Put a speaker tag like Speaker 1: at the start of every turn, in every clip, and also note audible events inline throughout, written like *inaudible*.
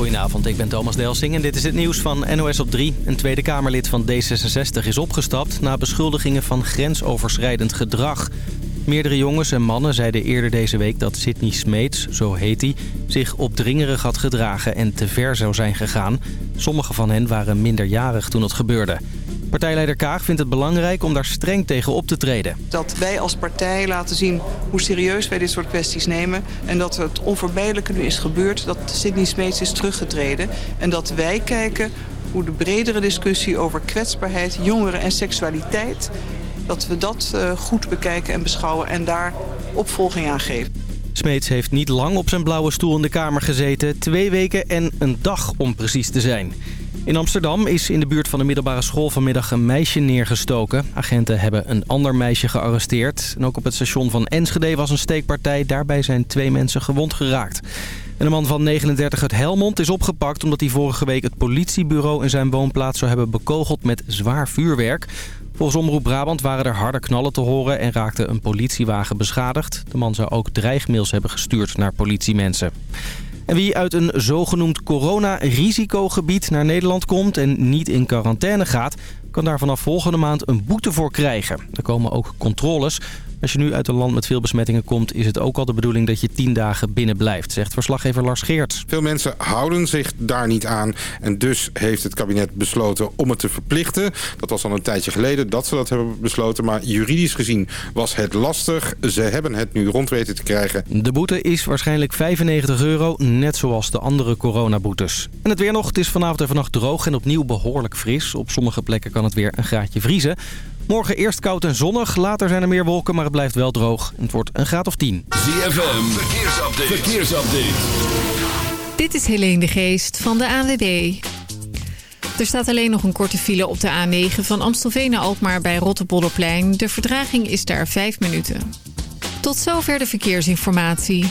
Speaker 1: Goedenavond, ik ben Thomas Delsing en dit is het nieuws van NOS op 3. Een Tweede Kamerlid van D66 is opgestapt na beschuldigingen van grensoverschrijdend gedrag. Meerdere jongens en mannen zeiden eerder deze week dat Sidney Smeets, zo heet hij, zich opdringerig had gedragen en te ver zou zijn gegaan. Sommige van hen waren minderjarig toen het gebeurde. Partijleider Kaag vindt het belangrijk om daar streng tegen op te treden.
Speaker 2: Dat wij als partij laten zien hoe serieus wij dit soort kwesties nemen. En dat het onvermijdelijke nu is gebeurd dat Sidney Smeets is teruggetreden. En dat wij kijken hoe de bredere discussie over kwetsbaarheid, jongeren en seksualiteit... dat we dat uh, goed bekijken en beschouwen en daar opvolging aan geven.
Speaker 1: Smeets heeft niet lang op zijn blauwe stoel in de Kamer gezeten. Twee weken en een dag om precies te zijn. In Amsterdam is in de buurt van de middelbare school vanmiddag een meisje neergestoken. Agenten hebben een ander meisje gearresteerd. En ook op het station van Enschede was een steekpartij. Daarbij zijn twee mensen gewond geraakt. En een man van 39 uit Helmond is opgepakt omdat hij vorige week het politiebureau in zijn woonplaats zou hebben bekogeld met zwaar vuurwerk. Volgens Omroep Brabant waren er harde knallen te horen en raakte een politiewagen beschadigd. De man zou ook dreigmails hebben gestuurd naar politiemensen. En wie uit een zogenoemd corona-risicogebied naar Nederland komt en niet in quarantaine gaat... kan daar vanaf volgende maand een boete voor krijgen. Er komen ook controles. Als je nu uit een land met veel besmettingen komt... is het ook al de bedoeling dat je tien dagen binnen blijft, zegt verslaggever Lars Geerts.
Speaker 3: Veel mensen houden zich daar niet aan. En dus heeft het kabinet besloten om het te verplichten. Dat was al een tijdje geleden dat ze dat hebben besloten. Maar juridisch gezien was het lastig. Ze hebben het nu rond weten te krijgen.
Speaker 1: De boete is waarschijnlijk 95 euro, net zoals de andere coronaboetes. En het weer nog. Het is vanavond en vannacht droog en opnieuw behoorlijk fris. Op sommige plekken kan het weer een graadje vriezen. Morgen eerst koud en zonnig, later zijn er meer wolken, maar het blijft wel droog. Het wordt een graad of 10.
Speaker 4: ZFM, verkeersupdate. verkeersupdate.
Speaker 5: Dit is Helene de Geest van de ANWB. Er staat alleen nog een korte file op de A9 van Amstelveen naar Alkmaar bij Rotterbolleplein. De verdraging is daar 5 minuten. Tot zover de verkeersinformatie.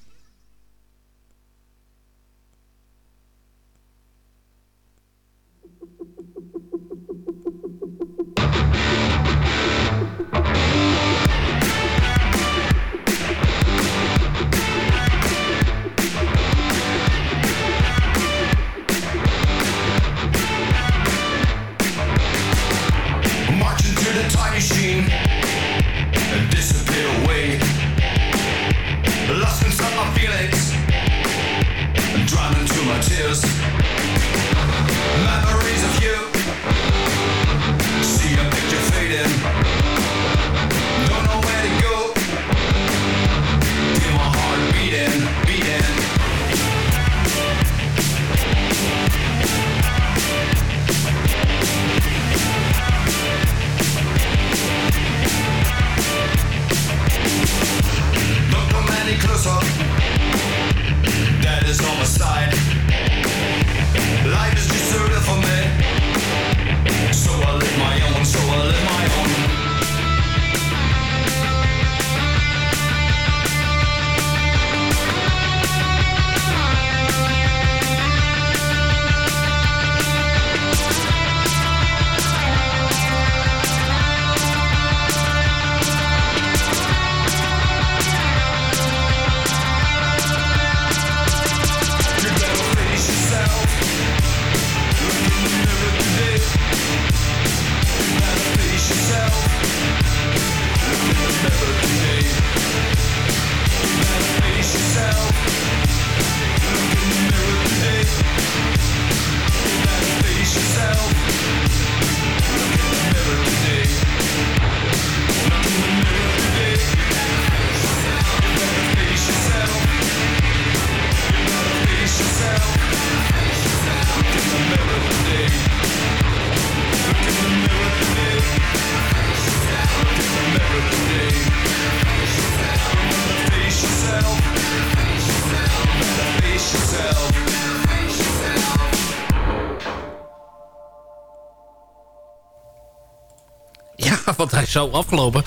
Speaker 4: *laughs*
Speaker 6: want hij is zo afgelopen.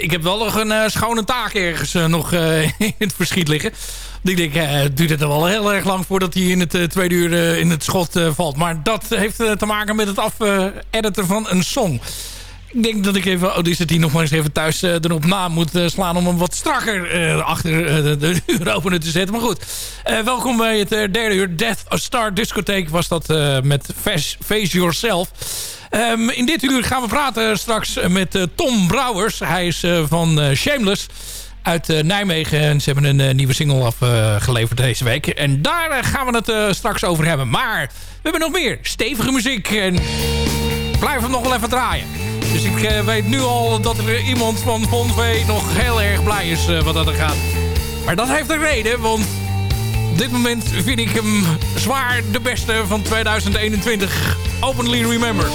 Speaker 6: ik heb wel nog een schone taak ergens nog *laughs* in het verschiet liggen. Ik denk, het duurt het er wel heel erg lang voordat hij in het tweede uur in het schot valt. Maar dat heeft te maken met het af-editen van een song. Ik denk dat ik even Audacity nog maar eens even thuis erop na moet slaan... om hem wat strakker achter de, de *laughs* uuropener te zetten. Maar goed, welkom bij het derde uur. Death Star Discotheek was dat met Face Yourself. Um, in dit uur gaan we praten straks met Tom Brouwers. Hij is van Shameless uit Nijmegen. En ze hebben een nieuwe single afgeleverd deze week. En daar gaan we het straks over hebben. Maar we hebben nog meer stevige muziek. En blijf hem nog wel even draaien. Dus ik weet nu al dat er iemand van Von V nog heel erg blij is wat dat er gaat. Maar dat heeft een reden, want op dit moment vind ik hem zwaar de beste van 2021. Openly Remembered.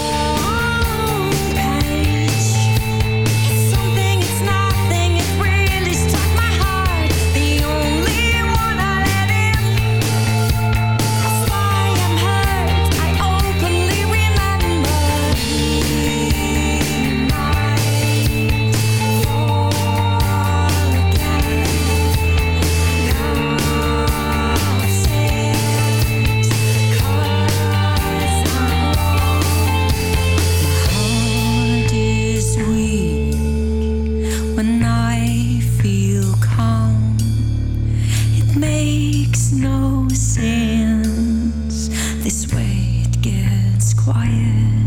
Speaker 7: makes no sense. This way it gets quiet.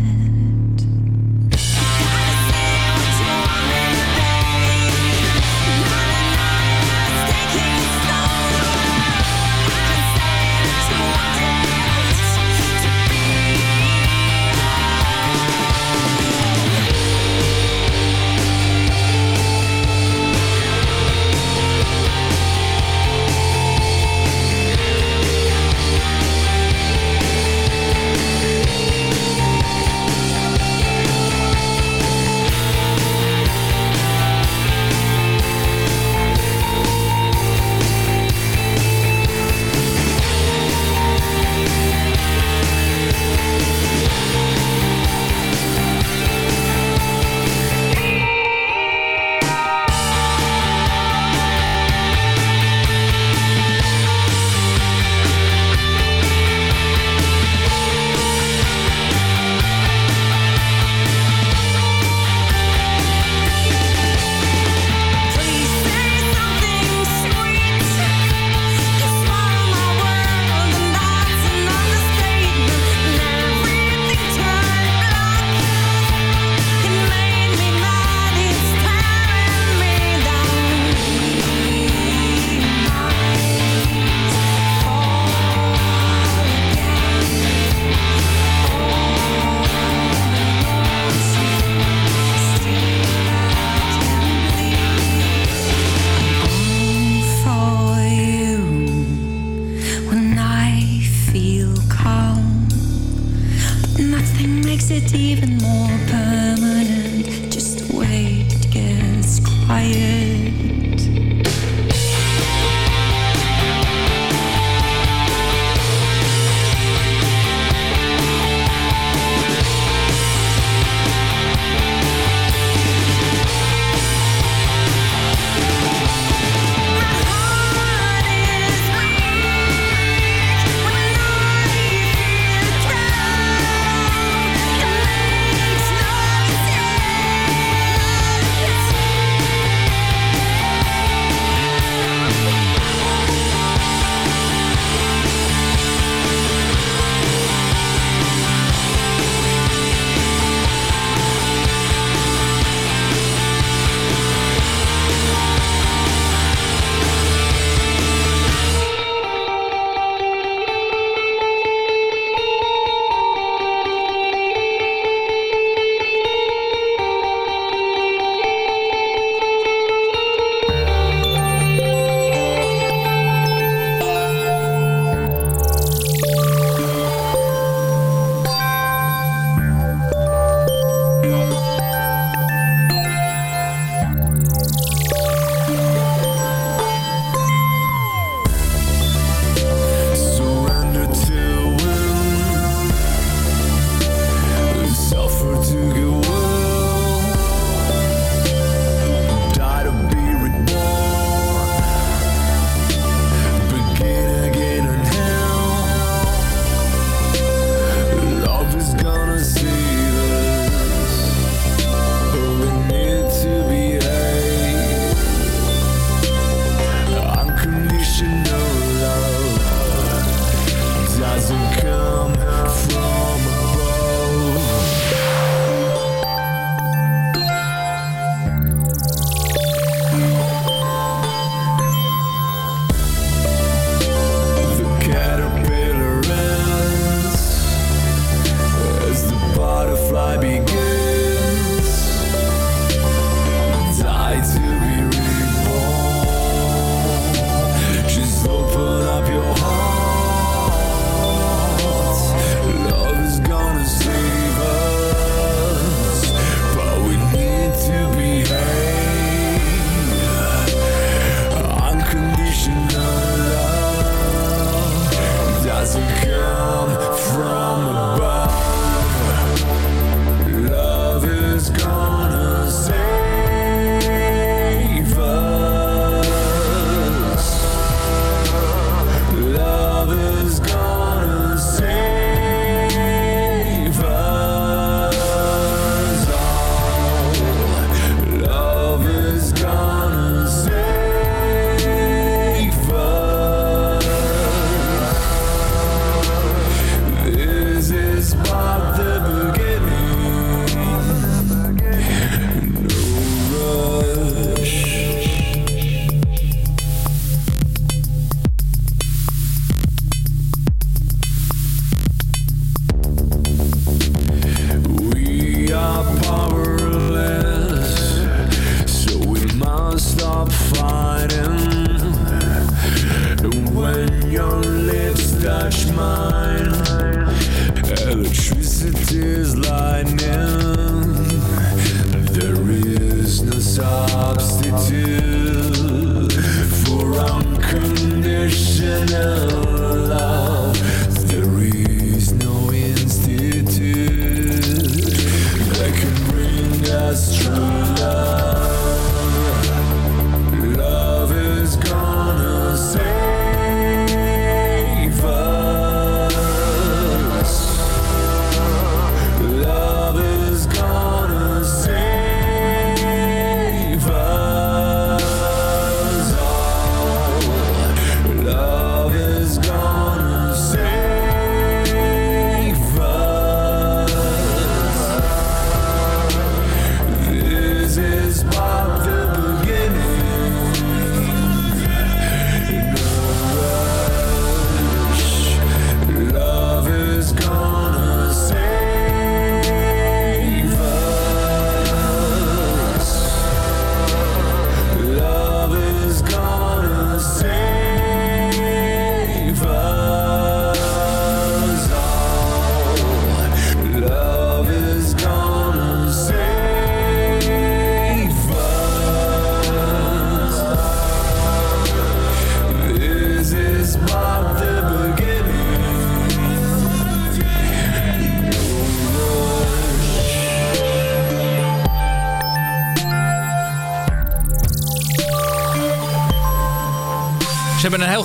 Speaker 7: Hebben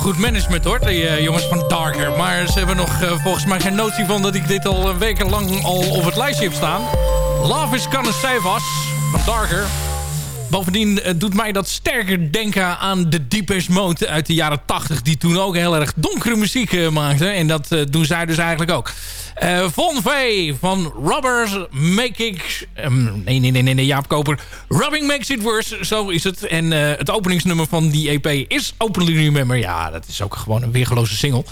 Speaker 7: goed management hoor, die uh, jongens van Darker. Maar ze hebben nog uh, volgens mij geen notie van dat ik dit al wekenlang al op het lijstje heb staan. Love is Save Us van Darker. Bovendien doet mij dat sterker denken aan de Deepest Mode uit de jaren 80. Die toen ook heel erg donkere muziek maakte. En dat doen zij dus eigenlijk ook. Uh, Von V van Robbers Making... Um, nee, nee, nee, nee, Jaap Koper. Rubbing Makes It Worse, zo is het. En uh, het openingsnummer van die EP is Openly Remember. Ja, dat is ook gewoon een weergeloze single.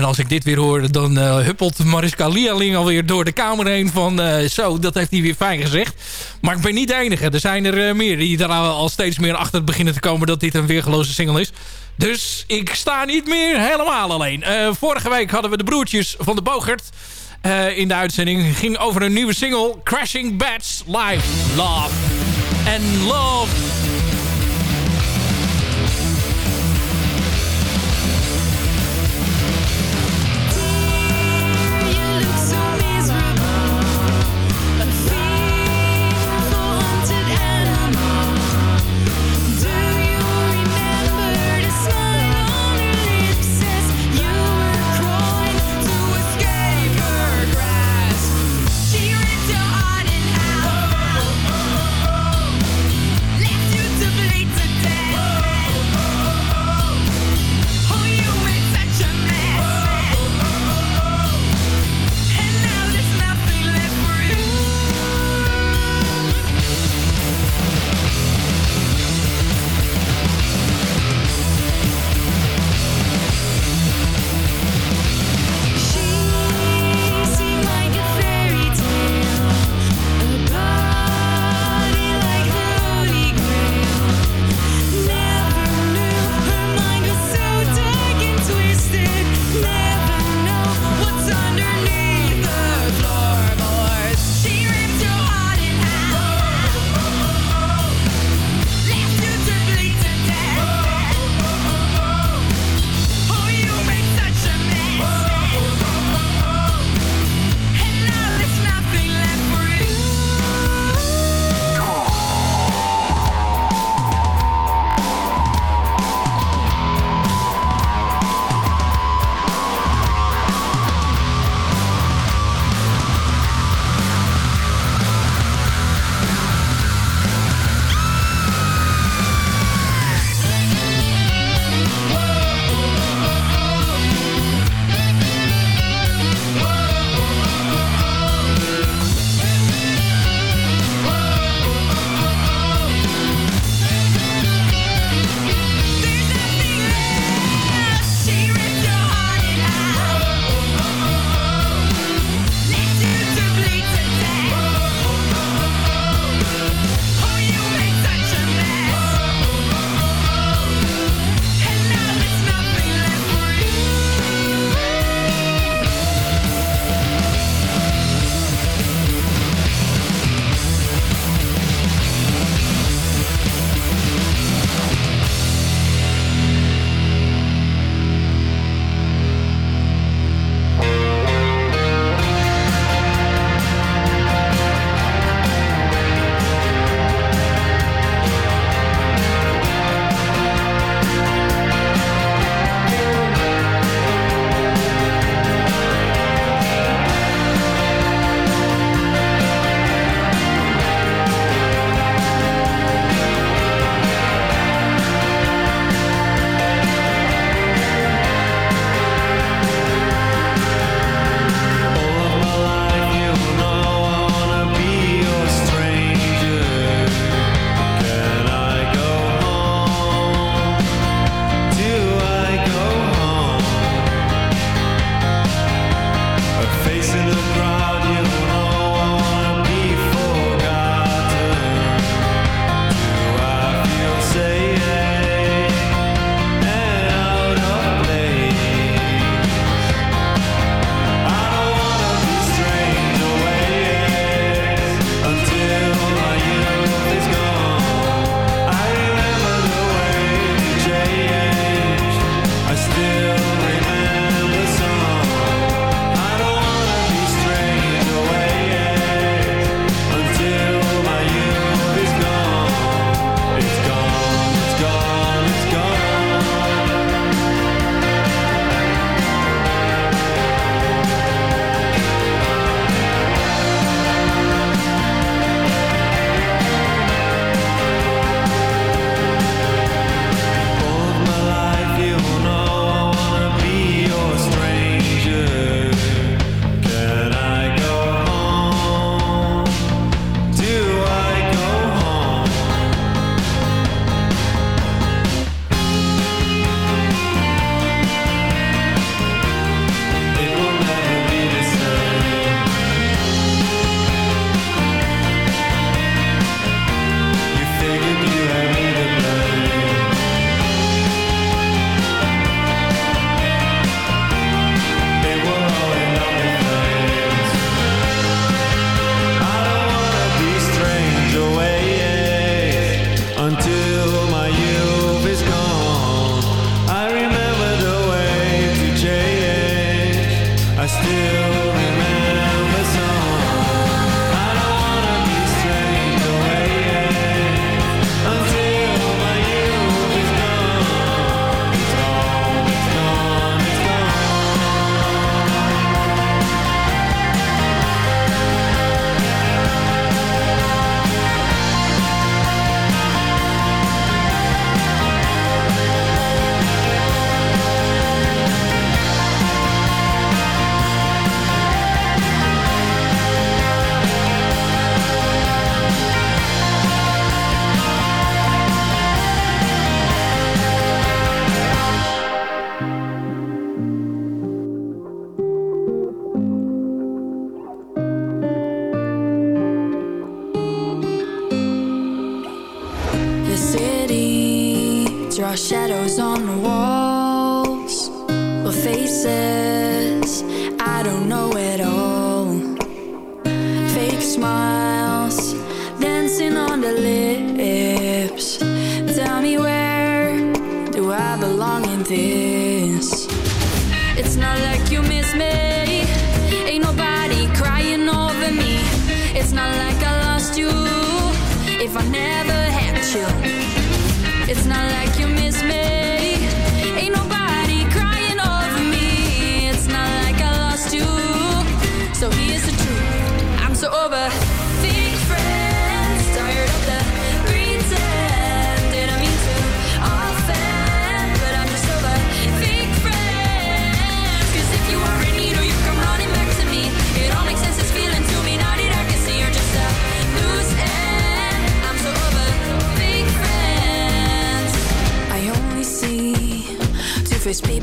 Speaker 7: En als ik dit weer hoor, dan uh, huppelt Mariska Lialing alweer door de kamer heen van... zo, dat heeft hij weer fijn gezegd. Maar ik ben niet de enige. Er zijn er meer die daar al steeds meer achter beginnen te komen... dat dit een weergeloze single is. Dus ik sta niet meer helemaal alleen. Vorige week hadden we de broertjes van de Bogert in de uitzending. ging over een nieuwe single, Crashing Bats Live. Love and Love.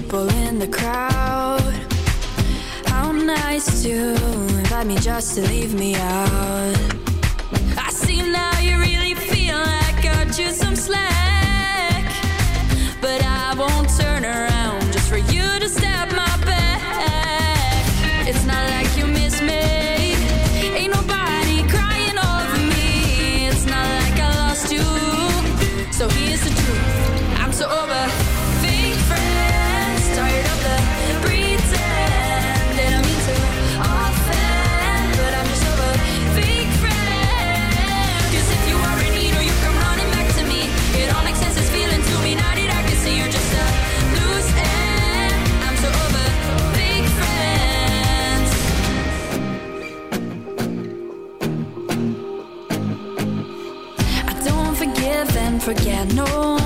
Speaker 8: people in the crowd. How nice to invite me just to leave me out. forget. No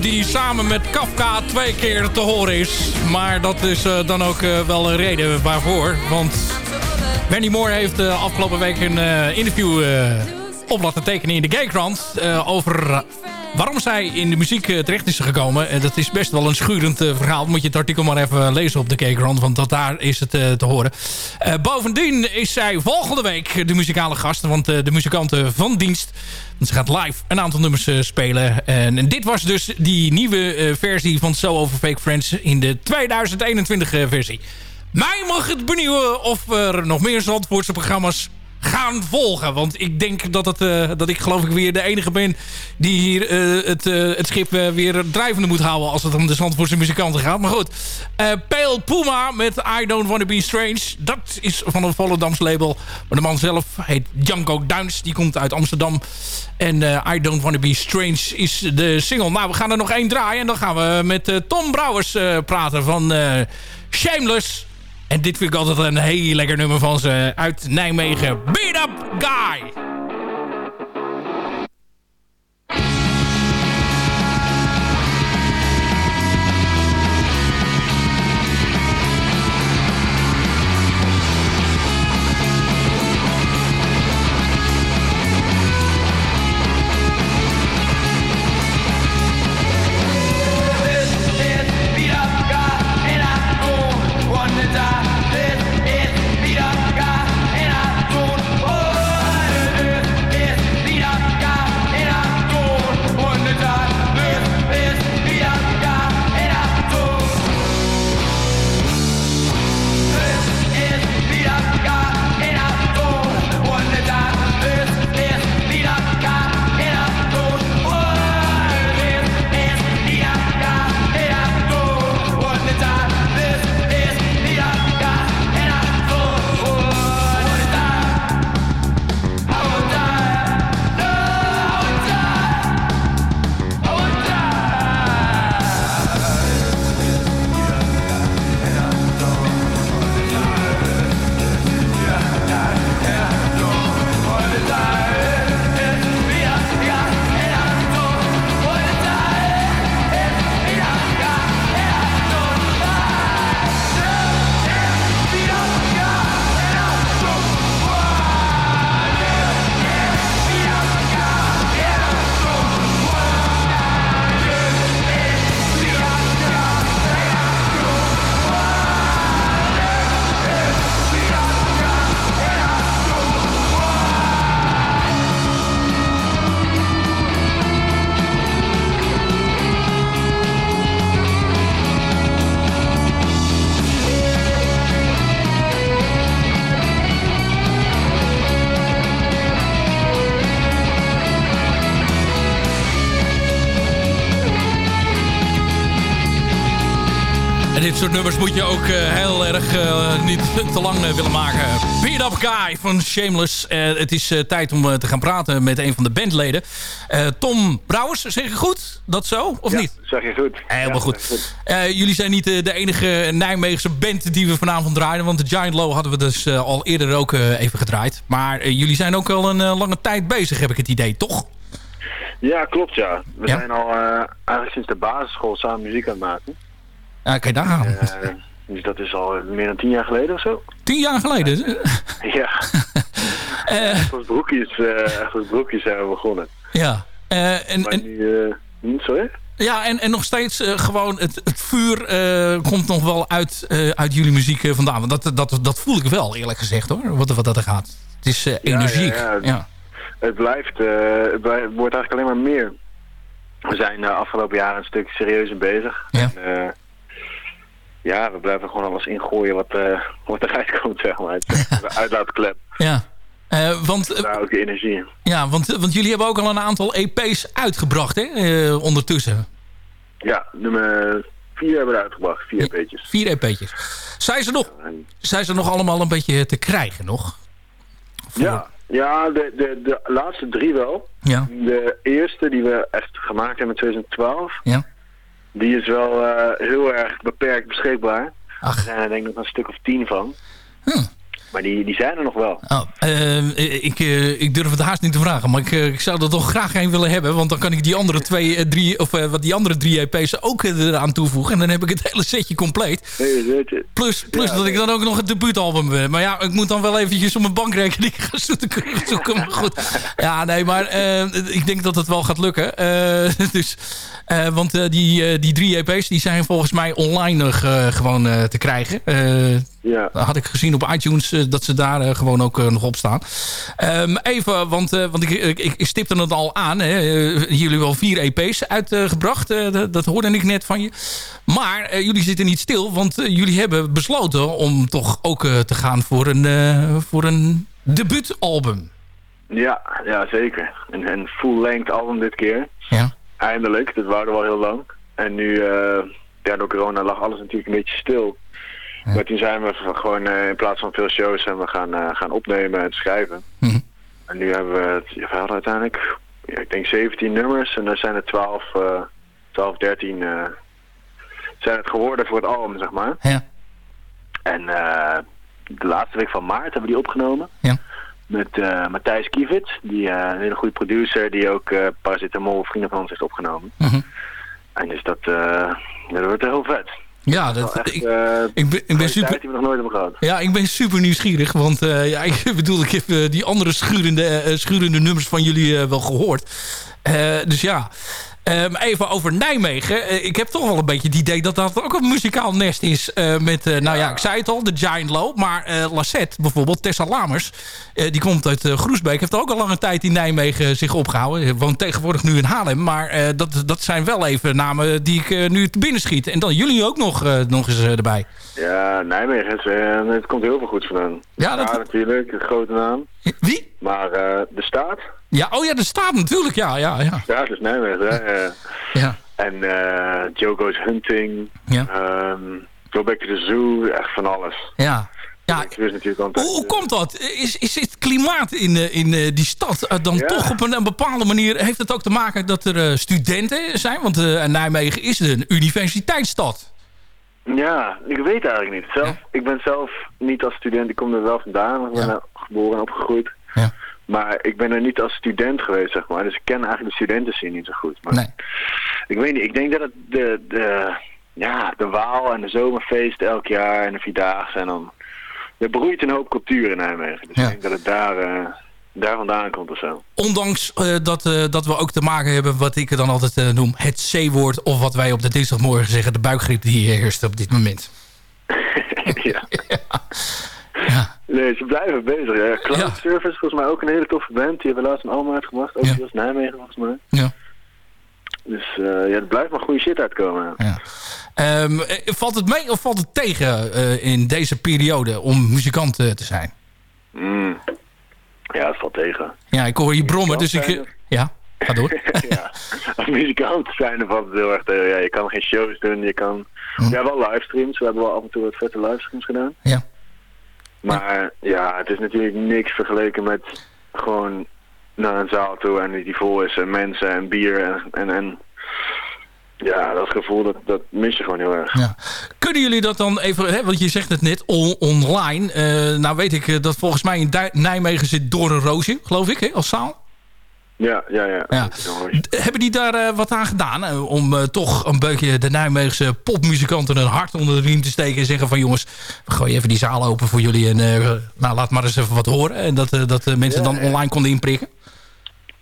Speaker 9: die samen met Kafka twee keer te horen is. Maar dat is eh, dan ook eh, wel een reden waarvoor. Want Benny Moore heeft uh, afgelopen week een interview op laten tekenen in de Gaykrant... over waarom zij in de muziek terecht is gekomen. En dat is best wel een schurend verhaal. Moet je het artikel maar even lezen op de Gaykrant, want dat, daar is het te horen. bovendien is zij volgende week de muzikale gast... want de muzikanten van dienst... Ze gaat live een aantal nummers spelen. En, en, dit was dus die nieuwe versie van So Over Fake Friends... in de 2021 versie. Mij mag het benieuwen of er nog meer Zandvoortse programma's gaan volgen. Want ik denk dat, uh, dat ik geloof ik weer de enige ben... die hier uh, het, uh, het schip weer drijvende moet houden... als het om de Zandvoortse muzikanten gaat. Maar goed, Pale Puma met I Don't Wanna Be Strange. Dat is van een Volendams label. Maar de man zelf heet Janko Duins. Die komt uit Amsterdam. En I Don't Wanna Be Strange is de single. Nou, we gaan er nog één draaien. En dan gaan we met Tom Brouwers praten van Shameless... En dit vind ik altijd een heel lekker nummer van ze uit Nijmegen. Beat Up Guy! Nummers moet je ook uh, heel erg uh, niet *laughs* te lang uh, willen maken. Beat Up Guy van Shameless. het is tijd om te gaan praten met een van de bandleden. Tom Brouwers, zeg je goed? Dat zo, of
Speaker 10: ja,
Speaker 9: niet?
Speaker 10: zeg je goed.
Speaker 9: Helemaal ja, goed. goed. jullie zijn niet de enige Nijmeegse band die we vanavond draaien. Want de Giant Low hadden we dus al eerder ook even gedraaid. Maar jullie zijn ook al een lange tijd bezig, heb ik het idee, toch?
Speaker 10: Ja, klopt ja. We zijn al eigenlijk sinds de basisschool samen muziek aan het maken.
Speaker 9: Ja, kijk daar gaan.
Speaker 10: Uh, dus dat is al meer dan tien jaar geleden of zo.
Speaker 9: Tien jaar geleden?
Speaker 10: ja. uh, *laughs* *laughs* als broekjes, uh, als broekjes zijn we begonnen.
Speaker 9: Ja. En, en,
Speaker 10: nu, uh, sorry?
Speaker 9: Ja, en, en nog steeds uh, gewoon het, het vuur uh, komt nog wel uit, uh, uit jullie muziek vandaan. Want dat, dat, dat voel ik wel eerlijk gezegd hoor, wat, wat dat er gaat. Het is energiek. Ja, ja,
Speaker 10: ja. Het, blijft, het blijft, wordt eigenlijk alleen maar meer. We zijn de afgelopen jaren een stuk serieuzer bezig.
Speaker 9: Ja.
Speaker 10: En, ja, we blijven gewoon alles ingooien wat, uh, wat eruit *laughs* komt, zeg maar. *laughs* Uitlaatklep.
Speaker 9: Ja. Uh, want,
Speaker 10: daar ook de energie.
Speaker 9: Ja, want, want jullie hebben ook al een aantal EP's uitgebracht, hè? Uh, ondertussen.
Speaker 10: Ja, nummer vier hebben we uitgebracht. Vier EP'tjes.
Speaker 9: Vier EP'tjes. Zijn ze, nog, zijn ze nog allemaal een beetje te krijgen nog?
Speaker 10: Voor... Ja, ja de, de, de laatste drie wel.
Speaker 9: Ja.
Speaker 10: De eerste die we echt gemaakt hebben in 2012...
Speaker 9: Ja
Speaker 10: die is wel uh, heel erg beperkt beschikbaar.
Speaker 9: Ach.
Speaker 10: Er zijn er denk ik nog een stuk of tien van.
Speaker 9: Hm.
Speaker 10: Maar die, die zijn er nog wel.
Speaker 9: Oh, ik, eh, ik durf het haast niet te vragen, maar ik, eh, ik zou er toch graag een willen hebben. Want dan kan ik die andere twee, drie, of wat die andere drie EP's ook eraan toevoegen. En dan heb ik het hele setje compleet. Plus, plus dat ik dan ook nog het debuutalbum heb. Maar ja, ik moet dan wel eventjes op mijn bankrekening *laughs* gaan zoeken. zoeken maar goed. Ja, nee, maar ik denk dat het wel gaat lukken. *laughs* Dus, want die, die drie EP's die zijn volgens mij online nog gewoon te krijgen.
Speaker 10: Ja.
Speaker 9: had ik gezien op iTunes eh, dat ze daar eh, gewoon ook eh, nog op staan. Ehm, even, want, want ik, ik, ik stipte het al aan. Hè. Jullie hebben wel vier EP's uitgebracht. dat, hoorde ik net van je. Maar jullie zitten niet stil. Want jullie hebben besloten om toch ook te gaan voor een, voor een debuutalbum.
Speaker 10: Ja, ja, zeker. Een, een full-length album dit keer.
Speaker 9: Ja.
Speaker 10: Eindelijk, dat wouden we al heel lang. En nu, ja, door corona lag alles natuurlijk een beetje stil. Maar toen zijn we gewoon eh, in plaats van veel shows zijn we gaan, eh, gaan opnemen en schrijven.
Speaker 9: Mhm.
Speaker 10: En nu hebben we, het, ja, we hadden uiteindelijk, ja, ik denk 17 nummers. En er zijn er 12, eh 12 13 eh, zijn het geworden voor het album, zeg maar.
Speaker 9: Ja.
Speaker 10: En eh, de laatste week van maart hebben we die opgenomen.
Speaker 9: Ja.
Speaker 10: Met eh, Matthijs Kievit, die een hele goede producer, die ook Paracetamol vrienden van ons heeft opgenomen.
Speaker 9: Mhm.
Speaker 10: En dus dat, ja, dat wordt heel vet.
Speaker 9: Ja, dat,
Speaker 10: echt,
Speaker 9: ik,
Speaker 10: eh,
Speaker 9: ik ben, ik ben super...
Speaker 10: die nog nooit hebben gehad.
Speaker 9: Ja, ik ben super nieuwsgierig. Want eh, ja, ik *laughs* bedoel, ik heb eh, die andere schurende, schurende nummers van jullie wel gehoord. Eh, dus ja, Ehm, even over Nijmegen. Eh, ik heb toch wel een beetje het idee dat dat ook een muzikaal nest is. eh, met, eh, nou ja, ik zei het al, de Giant Low. Maar eh Lassette bijvoorbeeld, Tessa Lamers. eh, die komt uit Groesbeek. Heeft ook al lange tijd in Nijmegen zich opgehouden. Woont tegenwoordig nu in Haarlem. Maar eh, dat, dat zijn wel even namen die ik nu te binnen schiet. En dan jullie ook nog, eh, nog eens erbij.
Speaker 10: Ja, Nijmegen, is, het komt heel veel goeds vandaan.
Speaker 9: Ja, dat-
Speaker 10: natuurlijk, een grote naam.
Speaker 9: Wie?
Speaker 10: Maar eh, de staat,
Speaker 9: Ja, oh ja, de staat natuurlijk. Ja, ja, ja.
Speaker 10: ja, dat is Nijmegen. Hè? eh.
Speaker 9: Ja.
Speaker 10: En eh Joe Goes Hunting,
Speaker 9: Ja.
Speaker 10: ehm, Go Back to the Zoo, echt van alles.
Speaker 9: Ja. Ja. Hoe, hoe komt dat? Is, is het klimaat in, eh, in eh, die stad eh, dan
Speaker 10: Ja.
Speaker 9: toch op een, een bepaalde manier... Heeft het ook te maken dat er eh, studenten zijn? Want eh, Nijmegen is een universiteitsstad.
Speaker 10: Ja, ik weet eigenlijk niet. Zelf, Ik ben zelf niet als student, ik kom er wel vandaan. Ik ben
Speaker 9: Ja.
Speaker 10: geboren en opgegroeid.
Speaker 9: Ja.
Speaker 10: Maar ik ben er niet als student geweest, zeg maar. Dus ik ken eigenlijk de studenten niet zo goed. Maar
Speaker 9: Nee.
Speaker 10: ik weet niet, ik denk dat het de, de, ja, de Waal en de zomerfeest elk jaar en de Vierdaagse en dan... Er broeit een hoop cultuur in Nijmegen. Dus
Speaker 9: Ja.
Speaker 10: ik denk dat het daar, eh, daar vandaan komt of zo.
Speaker 9: Ondanks eh, dat, eh, dat we ook te maken hebben... wat ik dan altijd noem het C-woord... of wat wij op de dinsdagmorgen zeggen... de buikgriep die heerst op dit moment. *laughs*
Speaker 10: ja.
Speaker 9: Ja. *laughs*
Speaker 10: Nee, ze blijven bezig. Ja. Cloud
Speaker 9: Ja.
Speaker 10: Service, volgens mij ook een hele toffe band. Die hebben laatst een album uitgebracht. Ook
Speaker 9: Ja.
Speaker 10: hier als Nijmegen, volgens mij.
Speaker 9: Ja.
Speaker 10: Dus eh, ja, er blijft maar goede shit uitkomen.
Speaker 9: Ja. Ehm, eh, valt het mee of valt het tegen eh, in deze periode... om muzikant te zijn?
Speaker 10: Mm. Ja, het valt tegen.
Speaker 9: Ja, ik hoor je brommen, dus ik... ja, ga door. *laughs*
Speaker 10: ja, als muzikant zijn valt het heel erg tegen. Ja, je kan geen shows doen, je kan... Ja, wel livestreams. We hebben wel af en toe wat vette livestreams gedaan.
Speaker 9: Ja.
Speaker 10: Maar ja, het is natuurlijk niks vergeleken met gewoon naar een zaal toe en die vol is en mensen en bier en... en, ja, dat gevoel, dat, dat mis je gewoon heel erg.
Speaker 9: Ja. Kunnen jullie dat dan even, hè, want je zegt het net, on- online. Eh, nou weet ik eh, dat volgens mij in Nijmegen zit Door een Roosje, geloof ik, hè, als zaal.
Speaker 10: Ja, ja, ja.
Speaker 9: Hebben die daar eh, wat aan gedaan? eh, om eh, toch een beetje de Nijmeegse popmuzikanten een hart onder de riem te steken. En zeggen van jongens, we gooien even die zaal open voor jullie. En nou, laat maar eens even wat horen. En dat, dat mensen
Speaker 10: Ja,
Speaker 9: dan online konden inprikken.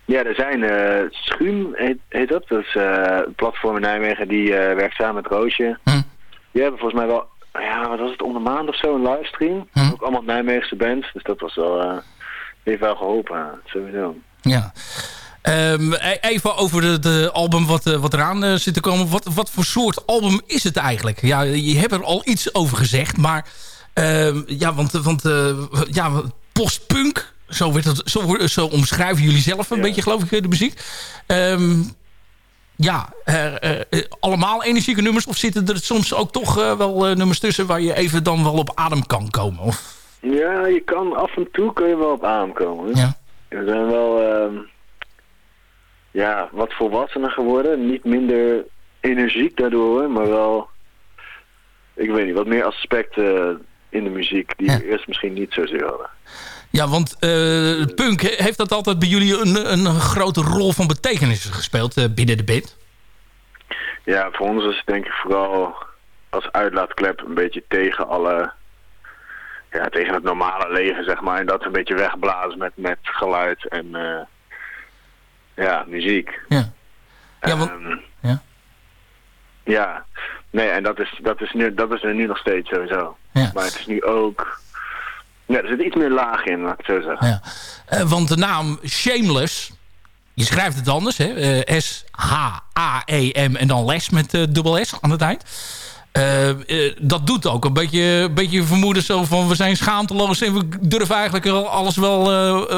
Speaker 10: Ja, er zijn Schuum, heet, heet dat. Dat is een platform in Nijmegen die werkt samen met Roosje.
Speaker 9: Hm.
Speaker 10: Die hebben volgens mij wel, ja, wat was het, om de maand of zo, een livestream.
Speaker 9: Hm.
Speaker 10: Ook allemaal Nijmeegse bands, dus dat was wel, heeft wel geholpen, sowieso.
Speaker 9: Ja. Ehm, e- even over de album wat, eh, wat eraan eh, zit te komen. Wat, wat voor soort album is het eigenlijk? Ja, je hebt er al iets over gezegd, maar ehm, ja, want, want eh, ja, postpunk, zo, werd het, zo, zo omschrijven jullie zelf een
Speaker 10: Ja.
Speaker 9: beetje, geloof ik, de muziek. Ehm, ja, allemaal energieke nummers of zitten er soms ook toch wel nummers tussen waar je even dan wel op adem kan komen? Of,
Speaker 10: Ja, je kan af en toe kun je wel op aankomen.
Speaker 9: ja.
Speaker 10: We zijn wel, ehm, ja, wat volwassener geworden. Niet minder energiek daardoor, maar wel, ik weet niet, wat meer aspecten in de muziek die we eerst misschien niet zozeer hadden.
Speaker 9: Ja, want uh, punk, heeft dat altijd bij jullie een, een grote rol van betekenis gespeeld uh, binnen de band?
Speaker 10: Ja, voor ons is het denk ik vooral als uitlaatklep een beetje tegen alle... Ja, tegen het normale leven, zeg maar. En dat een beetje wegblazen met, met geluid en uh, ja, muziek.
Speaker 9: Ja. Ja,
Speaker 10: want, um, ja. ja. Nee, en dat is, dat, is nu, dat is er nu nog steeds sowieso.
Speaker 9: Ja.
Speaker 10: Maar het is nu ook... Ja, er zit iets meer laag in, laat ik het zo zeggen.
Speaker 9: Ja. Uh, want de naam Shameless... Je schrijft het anders, hè? Uh, S-H-A-E-M en dan les met dubbel S aan het eind. Dat doet ook een beetje, beetje vermoeden zo van... we zijn schaamteloos en we durven eigenlijk alles wel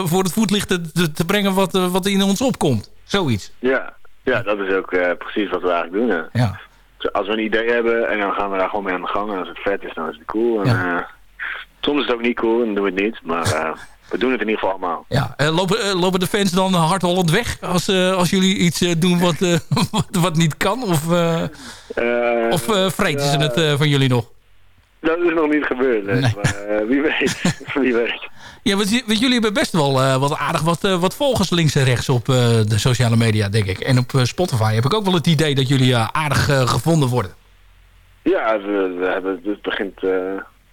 Speaker 9: voor het voetlicht te, te brengen... Wat, wat in ons opkomt. Zoiets.
Speaker 10: Ja, ja dat is ook precies wat we eigenlijk doen. Hè.
Speaker 9: Ja.
Speaker 10: Als we een idee hebben en dan gaan we daar gewoon mee aan de gang. En als het vet is, dan is het cool. En,
Speaker 9: ja.
Speaker 10: soms is het ook niet cool en dan doen we het niet. Maar we doen het in ieder geval allemaal.
Speaker 9: Ja, uh, lopen, uh, lopen de fans dan hardhollend weg als, uh, als jullie iets doen wat, *laughs* wat, wat, niet kan? Of, of vreten ze het van jullie nog?
Speaker 10: Dat is nog niet gebeurd, nee. Nee. maar wie weet. *laughs* wie weet.
Speaker 9: Ja, want, want, jullie hebben best wel wat aardig wat, wat volgers links en rechts op de sociale media, denk ik. En op Spotify heb ik ook wel het idee dat jullie aardig gevonden worden.
Speaker 10: Ja, we, we hebben, het begint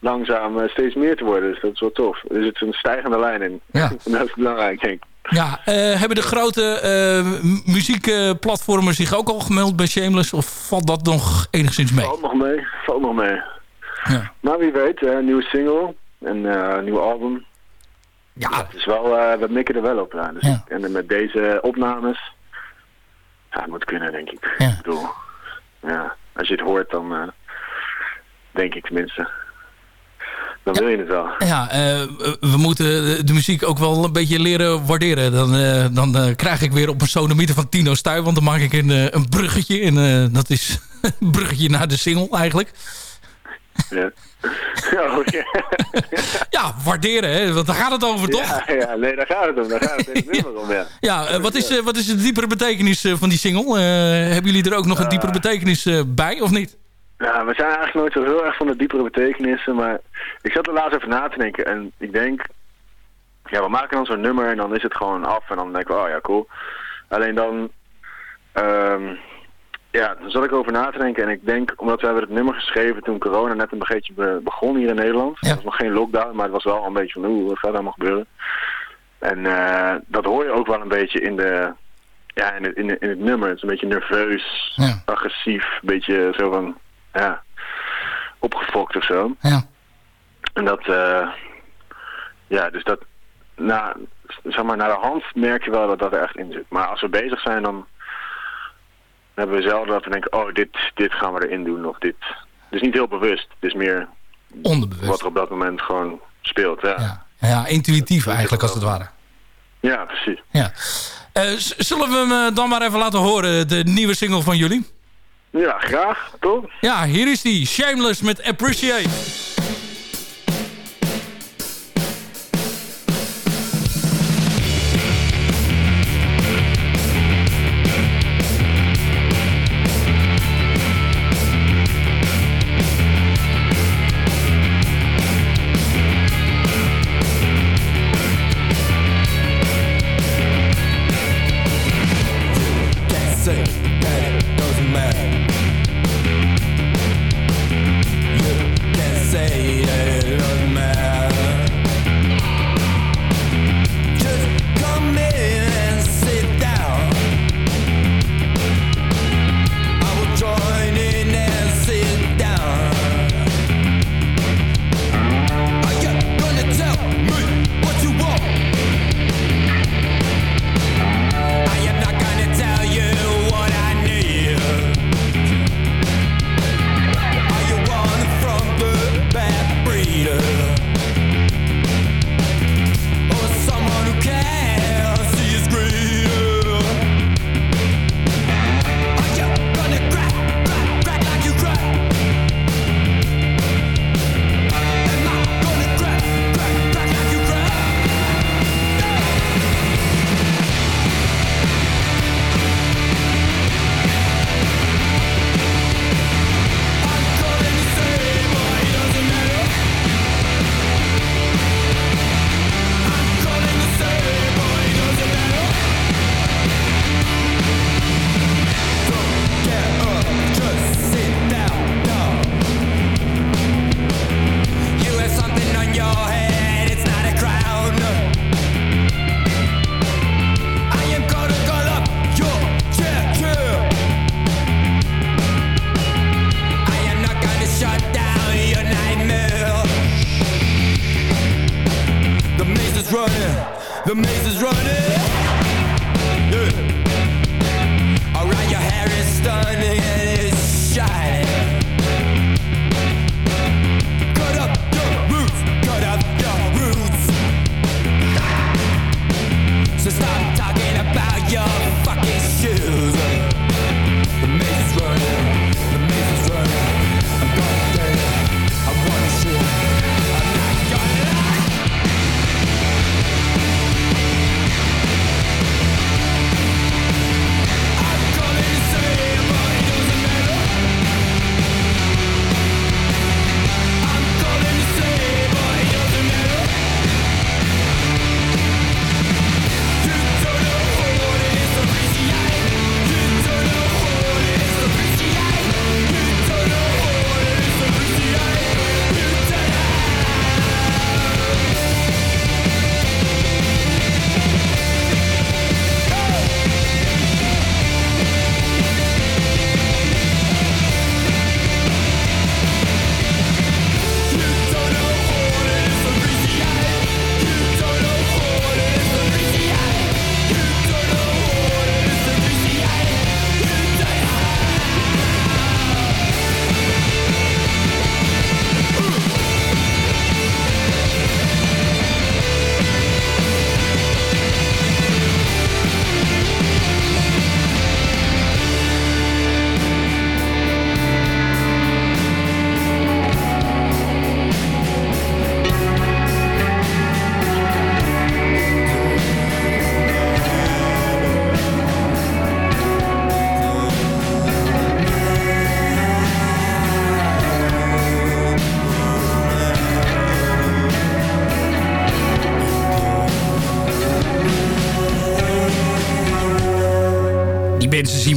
Speaker 10: langzaam uh, steeds meer te worden. Dus dat is wel tof. Er zit een stijgende lijn in.
Speaker 9: Ja.
Speaker 10: en *laughs* dat is belangrijk, denk ik.
Speaker 9: Ja, uh, hebben de grote uh, muziekplatformen zich ook al gemeld bij Shameless? Of valt dat nog enigszins mee?
Speaker 10: Valt nog mee, valt nog mee.
Speaker 9: Ja.
Speaker 10: Maar wie weet, een nieuwe single en een nieuw album.
Speaker 9: Ja.
Speaker 10: Het is wel, we mikken er wel op. Ja. Dus
Speaker 9: ja.
Speaker 10: En met deze opnames, ja, het moet kunnen, denk ik.
Speaker 9: Ja.
Speaker 10: Ik bedoel, ja, als je het hoort, dan denk ik tenminste dan wil je het wel.
Speaker 9: Ja, uh, we moeten de muziek ook wel een beetje leren waarderen. Dan, uh, dan uh, krijg ik weer op een sonomieten van Tino Stuy. Want dan maak ik een, een bruggetje. En dat is *laughs* een bruggetje naar de single eigenlijk.
Speaker 10: Ja. Ja. *laughs*
Speaker 9: ja, waarderen, hè? want daar gaat het over, toch?
Speaker 10: Ja, ja nee, daar gaat het om. Daar gaat het nummer *laughs* om, ja.
Speaker 9: ja wat, is, wat is de diepere betekenis van die single? hebben jullie er ook nog een diepere betekenis bij, of niet?
Speaker 10: Nou, we zijn eigenlijk nooit zo heel erg van de diepere betekenissen, maar ik zat er laatst even na te denken en ik denk, ja, we maken dan zo'n nummer en dan is het gewoon af en dan denk ik, oh ja, cool. Alleen dan, um, ja, dan zat ik over na te denken en ik denk, omdat we hebben het nummer geschreven toen corona net een beetje be begon hier in Nederland.
Speaker 9: Ja.
Speaker 10: Er was nog geen lockdown, maar het was wel een beetje van, oeh, wat gaat er allemaal gebeuren? En uh, dat hoor je ook wel een beetje in de, ja, in het, in, het, in het nummer. Het is een beetje nerveus,
Speaker 9: ja.
Speaker 10: agressief, een beetje zo van ja, opgefokt of zo.
Speaker 9: Ja.
Speaker 10: En dat, uh, ja, dus dat, na, zeg maar, naar de hand merk je wel dat dat er echt in zit. Maar als we bezig zijn, dan hebben we zelden dat we denken, oh, dit, dit gaan we erin doen, of dit. Dus niet heel bewust, het is meer
Speaker 9: Onderbewust.
Speaker 10: wat er op dat moment gewoon speelt. Ja,
Speaker 9: ja. ja intuïtief eigenlijk als het ware.
Speaker 10: Ja, precies.
Speaker 9: Ja. Uh, zullen we hem dan maar even laten horen, de nieuwe single van jullie?
Speaker 10: Ja, graag, toch?
Speaker 9: Ja, hier is die. Shameless met Appreciate.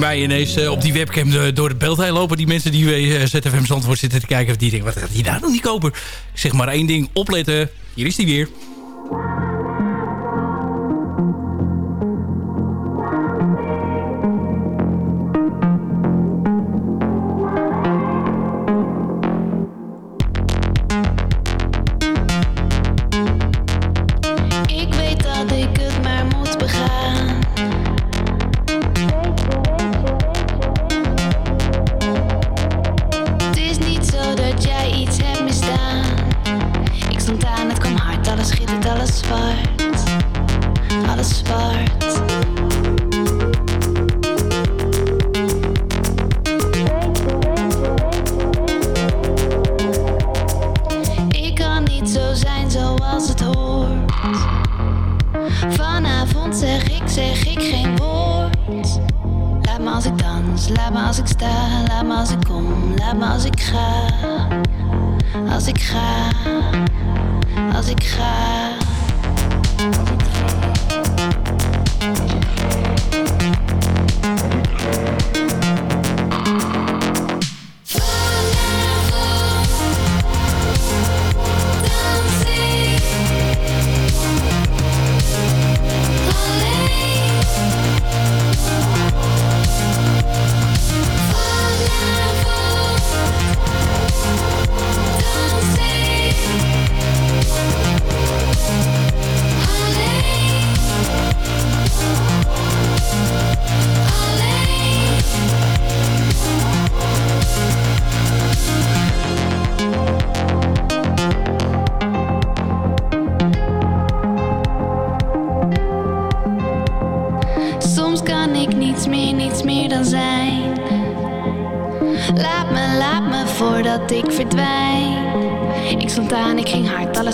Speaker 11: mij ineens eh, op die webcam eh, door het beeld heen lopen. Die mensen die bij eh, ZFM Zandvoort zitten te kijken. Die denken, wat gaat die daar nog niet kopen? Ik zeg maar één ding, opletten. Hier is hij weer.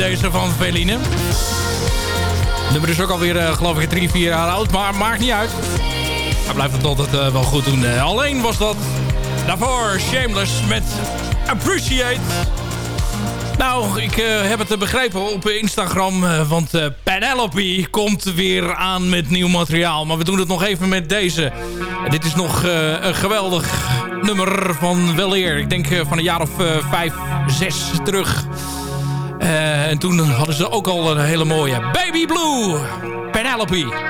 Speaker 9: Deze van Veline. Het nummer is ook alweer, uh, geloof ik, drie, vier jaar oud, maar maakt niet uit. Hij blijft het altijd uh, wel goed doen. Uh, alleen was dat daarvoor Shameless met Appreciate. Nou, ik heb het begrepen op Instagram, want Penelope komt weer aan met nieuw materiaal. Maar we doen het nog even met deze. dit is nog een geweldig nummer van weleer. Ik denk van een jaar of vijf, zes terug. En toen hadden ze ook al een hele mooie Baby Blue, Penelope.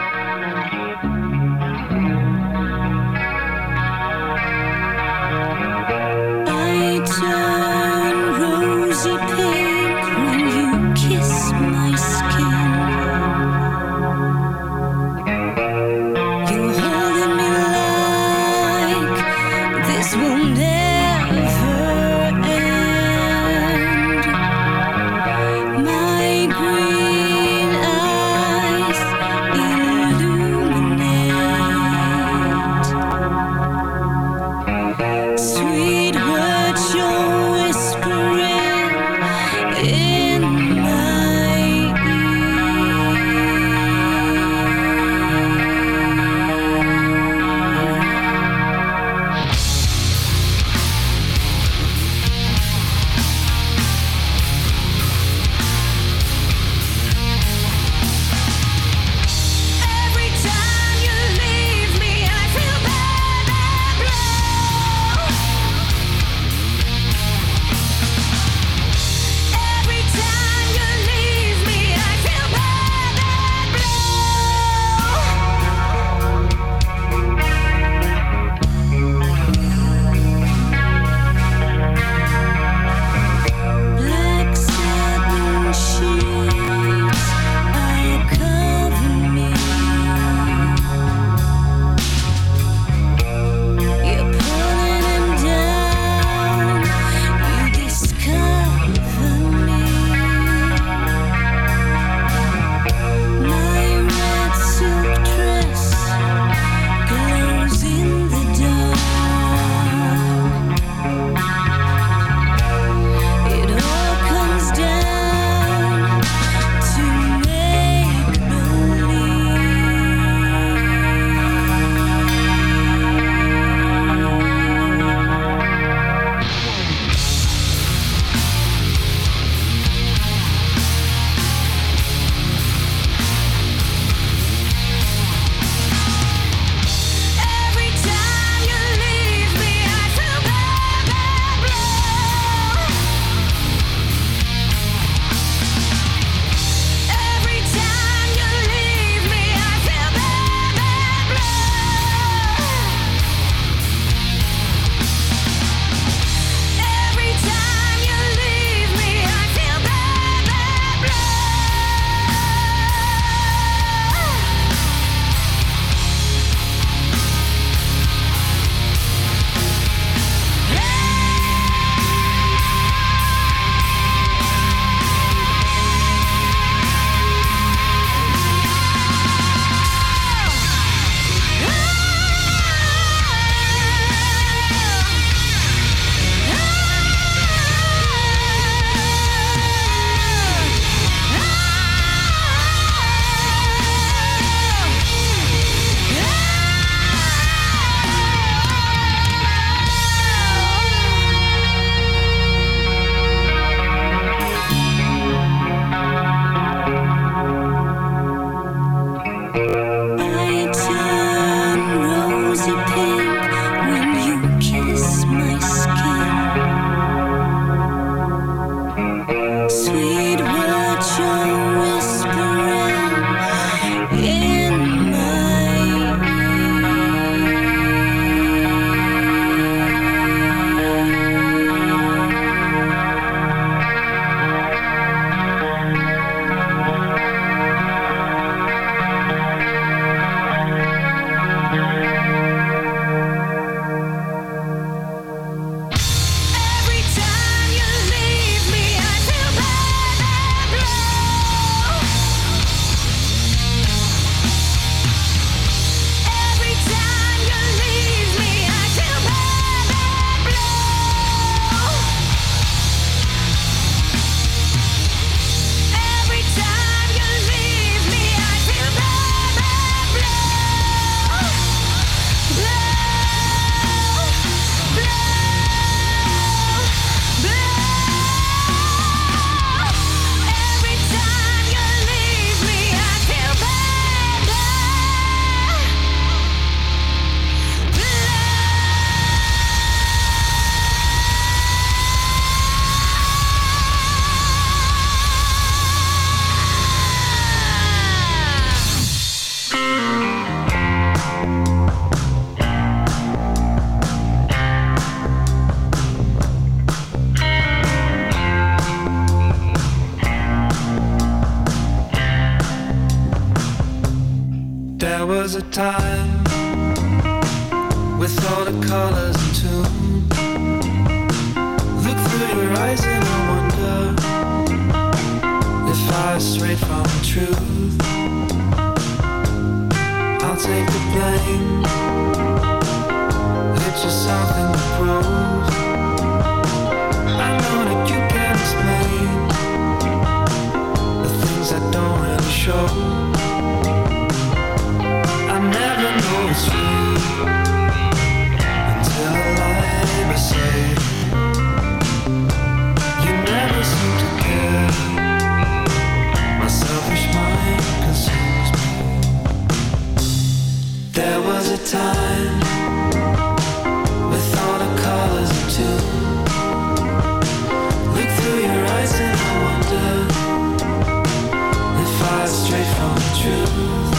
Speaker 6: shoes.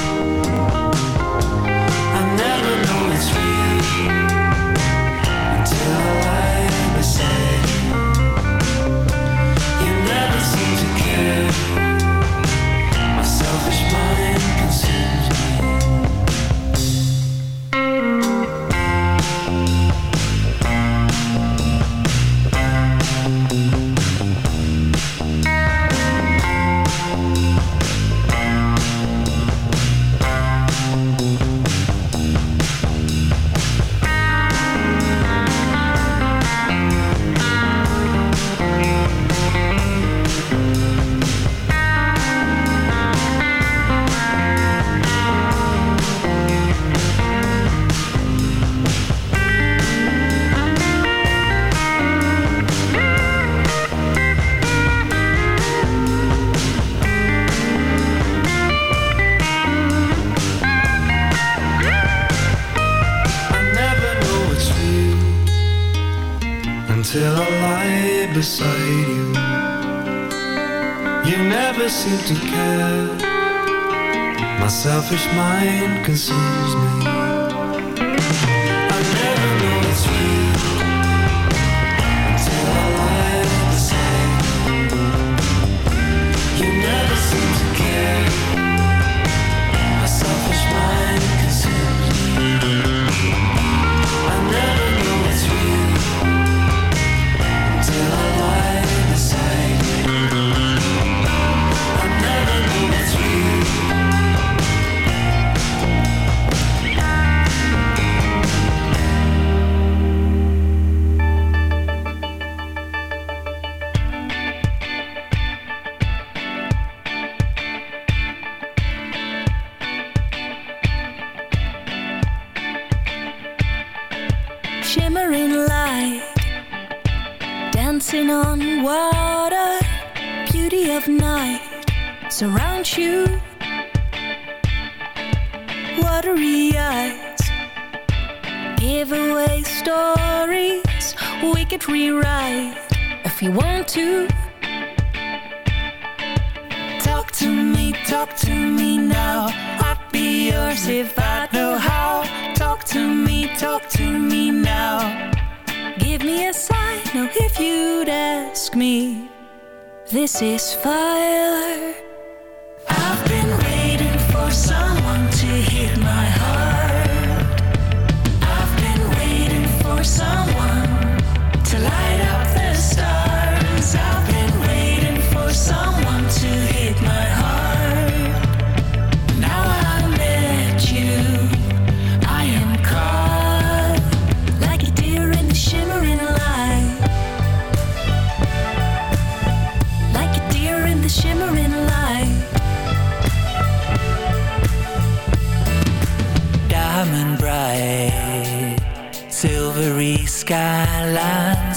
Speaker 6: rewrite if you want to. Talk to me, talk to me now. I'd be yours if I know how. Talk to me, talk to me now. Give me a sign, if you'd ask me. This is fire.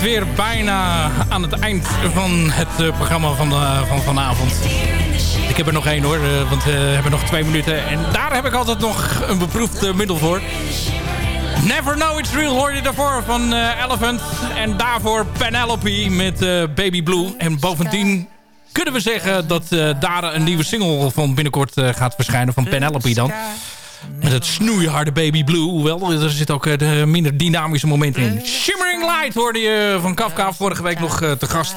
Speaker 9: Weer bijna aan het eind van het eh, programma van, van vanavond. Ik heb er nog één hoor, uh, want we hebben nog twee minuten. En daar heb ik altijd nog een beproefd middel voor. Never Know It's Real hoorde je daarvoor van Elephant. En daarvoor Penelope met Baby Blue. En bovendien kunnen we zeggen dat daar een nieuwe single van binnenkort gaat verschijnen. Van Penelope dan. Met het snoeiharde Baby Blue. Hoewel, er zit ook de minder dynamische momenten in. Shimmering Light hoorde je van Kafka vorige week nog te gast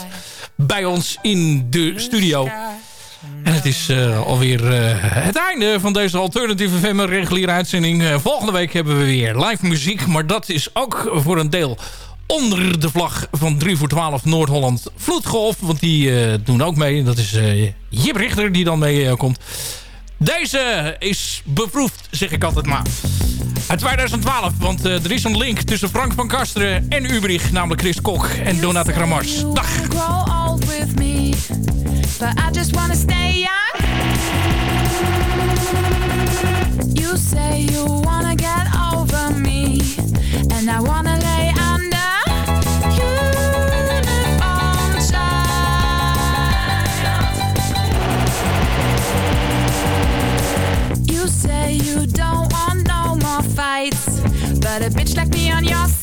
Speaker 9: bij ons in de studio. En het is uh, alweer uh, het einde van deze alternatieve FM reguliere uitzending. Uh, volgende week hebben we weer live muziek. Maar dat is ook voor een deel onder de vlag van 3 voor 12 Noord-Holland Vloedgolf. Want die doen ook mee. Dat is Jip Richter die dan mee komt. Deze is beproefd, zeg ik altijd maar. Uit 2012, want uh, er is een link tussen Frank van Kasteren en Ubrich, namelijk Chris Kok en Donata Gramars. Dag! But a bitch like me on your side